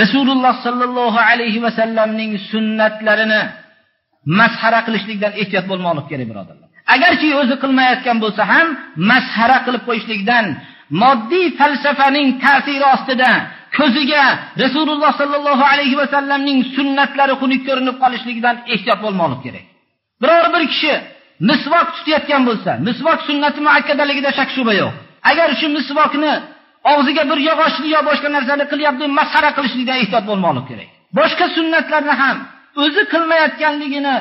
rasululloh sollallohu alayhi vasallamning sunnatlarini masxara qilishlikdan ehtiyot bo'lmoqlik kerak birodarlar. Agarchi o'zi qilmayotgan bo'lsa ham masxara qilib qo'yishlikdan moddiy falsafaning ta'siri ostida ko'ziga rasululloh sollallohu alayhi vasallamning sunnatlari xunuk ko'rinib qolishligidan ehtiyot bo'lmoqlik kerak. Biror bir kishi misvok tutayotgan bo'lsa misvok sunnati muakkadaligida shak shubha yo'q. Agar shu misvokni og'ziga bir yog'ochli yo boshqa narsani qilyapti masxara qilishlikdan ehtiyot bo'lmoqlik kerak. Boshqa sunnatlarni ham o'zi qilmayotganligini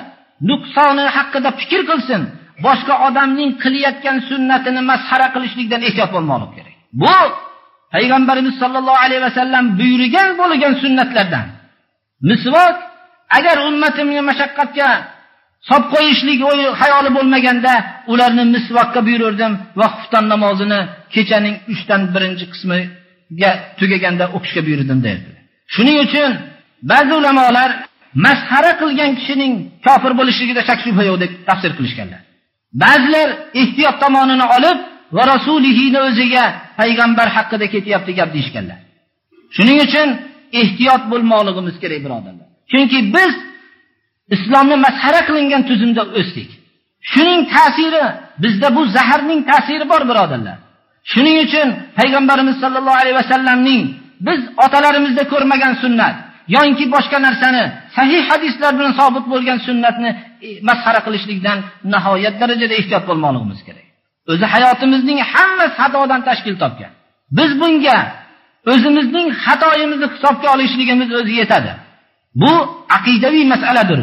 nuqsoni haqida fikr qilsin boshqa odamning qilayotgan sunnatini masxara qilishlikdan ehtiyot bo'lmoqlik kerak. Bu payg'ambarimiz sollallohu alayhi vasallam buyurgan bo'lgan sunnatlardan. Misvok agar ummatimni mashaqqatga solib qo'yishlik o'y xayoli bo'lmaganda ularni misvokka buyurardim va xufton namozini kechaning uchdan birinchi qismiga tugaganda o'qishga buyurdim derdi. Shuning uchun ba'zi ulamolar masxara qilgan kishining kofir bo'lishligida shak shubha yo'q deb tafsir qilishganlar. Ba'zilar ehtiyot tomonini olib va rasulihini o'ziga payg'ambar haqida ketyapti gap deyishganlar. Shuning uchun ehtiyot bo'lmoqligimiz kerak birodarlar. Chunki biz islomni masxara qilingan tuzumda o'sdik. Shuning ta'siri bizda bu zaharning ta'siri bor birodarlar. Shuning uchun payg'ambarimiz sollallohu alayhi vasallamning biz otalarimizda ko'rmagan sunnat yoinki boshqa narsani sahih hadislar bilan sobit bo'lgan sunnatni e, masxara qilishlikdan nihoyat darajada ehtiyot bo'lmoqligimiz kerak. O'zi hayotimizning hammasi xatodan tashkil topgan. Biz bunga o'zimizning xatoyimizni hisobga olishligimiz o'zi yetadi. Bu aqidaviy masaladir